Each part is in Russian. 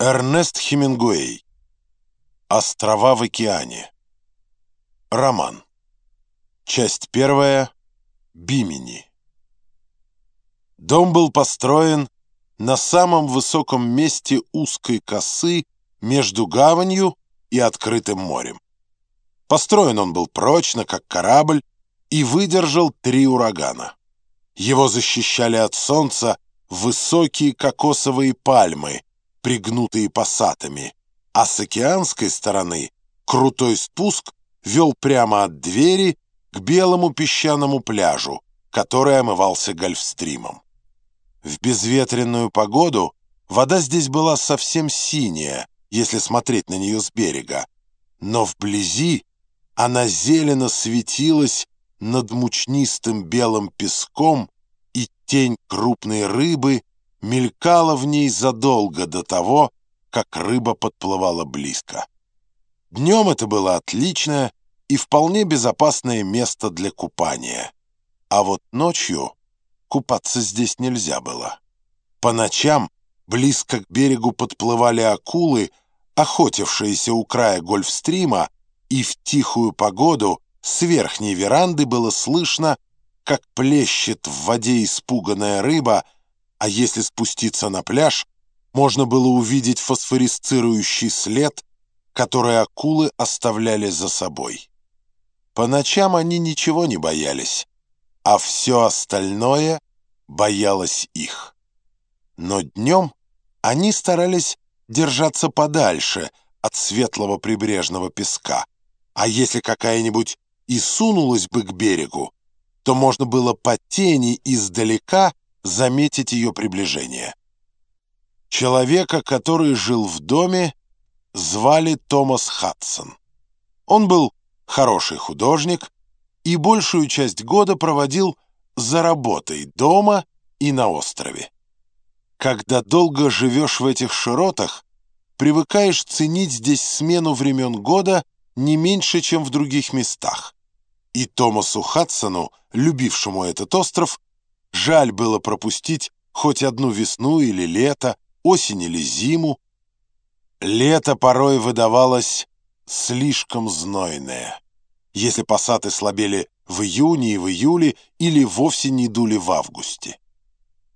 Эрнест Хемингуэй. Острова в океане. Роман. Часть первая. Бимени. Дом был построен на самом высоком месте узкой косы между гаванью и открытым морем. Построен он был прочно, как корабль, и выдержал три урагана. Его защищали от солнца высокие кокосовые пальмы, пригнутые пассатами, а с океанской стороны крутой спуск вел прямо от двери к белому песчаному пляжу, который омывался гольфстримом. В безветренную погоду вода здесь была совсем синяя, если смотреть на нее с берега, но вблизи она зелено светилась над мучнистым белым песком, и тень крупной рыбы мелькала в ней задолго до того, как рыба подплывала близко. Днем это было отличное и вполне безопасное место для купания. А вот ночью купаться здесь нельзя было. По ночам близко к берегу подплывали акулы, охотившиеся у края гольфстрима, и в тихую погоду с верхней веранды было слышно, как плещет в воде испуганная рыба, а если спуститься на пляж, можно было увидеть фосфорисцирующий след, который акулы оставляли за собой. По ночам они ничего не боялись, а все остальное боялось их. Но днем они старались держаться подальше от светлого прибрежного песка, а если какая-нибудь и сунулась бы к берегу, то можно было по тени издалека заметить ее приближение. Человека, который жил в доме, звали Томас Хадсон. Он был хороший художник и большую часть года проводил за работой дома и на острове. Когда долго живешь в этих широтах, привыкаешь ценить здесь смену времен года не меньше, чем в других местах. И Томасу Хадсону, любившему этот остров, жаль было пропустить хоть одну весну или лето, осень или зиму. Лето порой выдавалось слишком знойное, если пассаты слабели в июне и в июле или вовсе не дули в августе.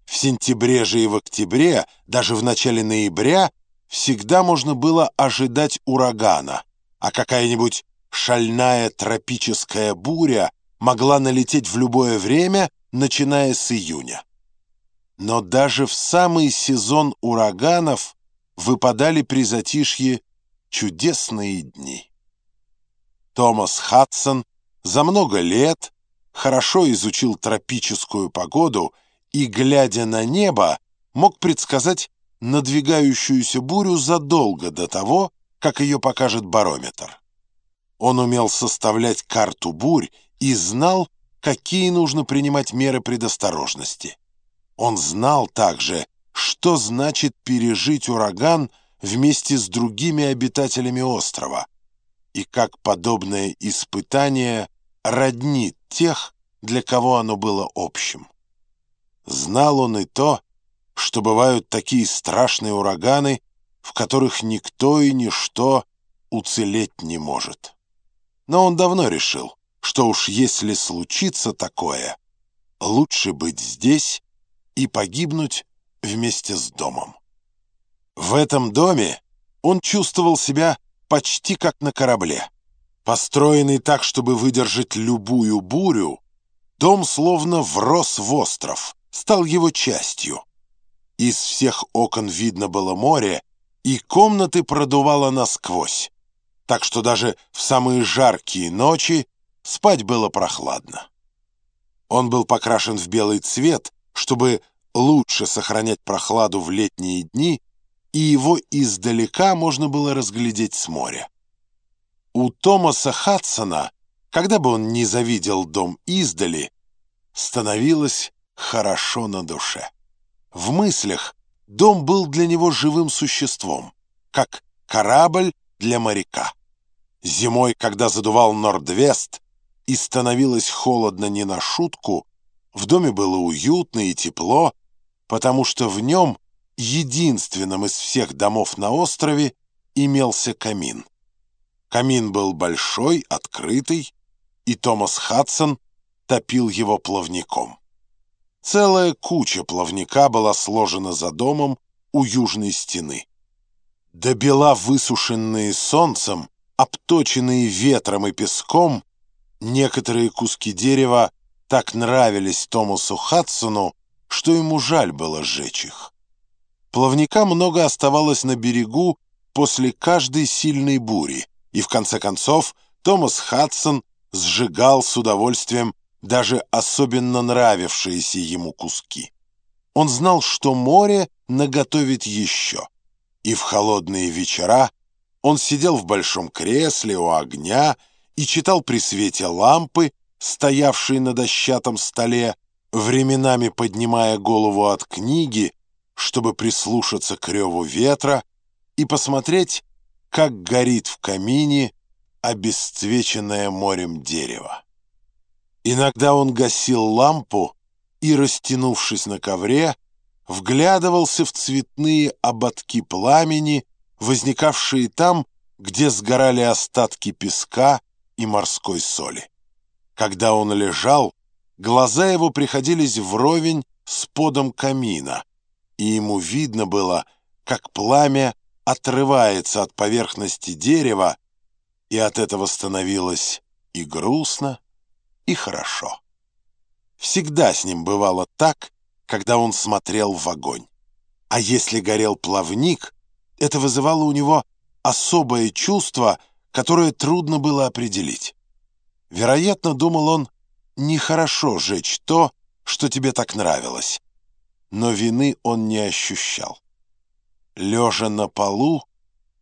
В сентябре же и в октябре, даже в начале ноября, всегда можно было ожидать урагана, а какая-нибудь шальная тропическая буря могла налететь в любое время, начиная с июня. Но даже в самый сезон ураганов выпадали при затишье чудесные дни. Томас Хадсон за много лет хорошо изучил тропическую погоду и, глядя на небо, мог предсказать надвигающуюся бурю задолго до того, как ее покажет барометр. Он умел составлять карту бурь и знал, какие нужно принимать меры предосторожности. Он знал также, что значит пережить ураган вместе с другими обитателями острова, и как подобное испытание роднит тех, для кого оно было общим. Знал он и то, что бывают такие страшные ураганы, в которых никто и ничто уцелеть не может. Но он давно решил, что уж если случится такое, лучше быть здесь и погибнуть вместе с домом. В этом доме он чувствовал себя почти как на корабле. Построенный так, чтобы выдержать любую бурю, дом словно врос в остров, стал его частью. Из всех окон видно было море, и комнаты продувало насквозь, так что даже в самые жаркие ночи спать было прохладно. Он был покрашен в белый цвет, чтобы лучше сохранять прохладу в летние дни, и его издалека можно было разглядеть с моря. У Томаса Хадсона, когда бы он не завидел дом издали, становилось хорошо на душе. В мыслях дом был для него живым существом, как корабль для моряка. Зимой, когда задувал Нордвест и становилось холодно не на шутку, в доме было уютно и тепло, потому что в нем единственном из всех домов на острове имелся камин. Камин был большой, открытый, и Томас Хадсон топил его плавником. Целая куча плавника была сложена за домом у южной стены. До бела высушенные солнцем, обточенные ветром и песком, некоторые куски дерева так нравились Томасу Хадсону, что ему жаль было сжечь их. Плавника много оставалось на берегу после каждой сильной бури, и в конце концов Томас Хадсон сжигал с удовольствием даже особенно нравившиеся ему куски. Он знал, что море наготовит еще, и в холодные вечера он сидел в большом кресле у огня и читал при свете лампы, стоявшей на дощатом столе, временами поднимая голову от книги, чтобы прислушаться к реву ветра и посмотреть, как горит в камине обесцвеченное морем дерево. Иногда он гасил лампу и, растянувшись на ковре, вглядывался в цветные ободки пламени, возникавшие там, где сгорали остатки песка и морской соли. Когда он лежал, глаза его приходились вровень с подом камина, и ему видно было, как пламя отрывается от поверхности дерева, и от этого становилось и грустно, и хорошо. Всегда с ним бывало так, когда он смотрел в огонь. А если горел плавник, это вызывало у него особое чувство, которое трудно было определить. Вероятно, думал он, нехорошо жечь то, что тебе так нравилось. Но вины он не ощущал. Лежа на полу,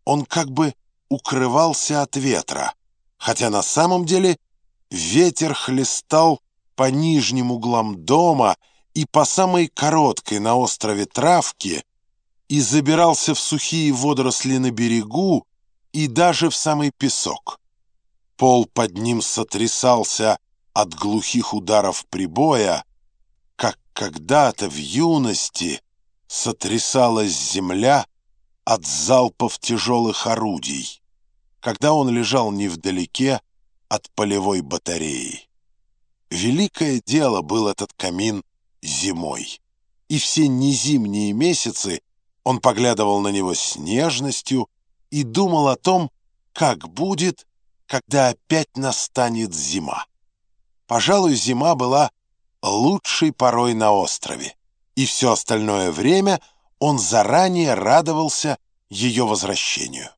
он как бы укрывался от ветра, хотя на самом деле ветер хлестал по нижним углам дома и по самой короткой на острове травке и забирался в сухие водоросли на берегу и даже в самый песок. Пол под ним сотрясался от глухих ударов прибоя, как когда-то в юности сотрясалась земля от залпов тяжелых орудий, когда он лежал невдалеке от полевой батареи. Великое дело был этот камин зимой, и все незимние месяцы он поглядывал на него с нежностью и думал о том, как будет, когда опять настанет зима. Пожалуй, зима была лучшей порой на острове, и все остальное время он заранее радовался ее возвращению.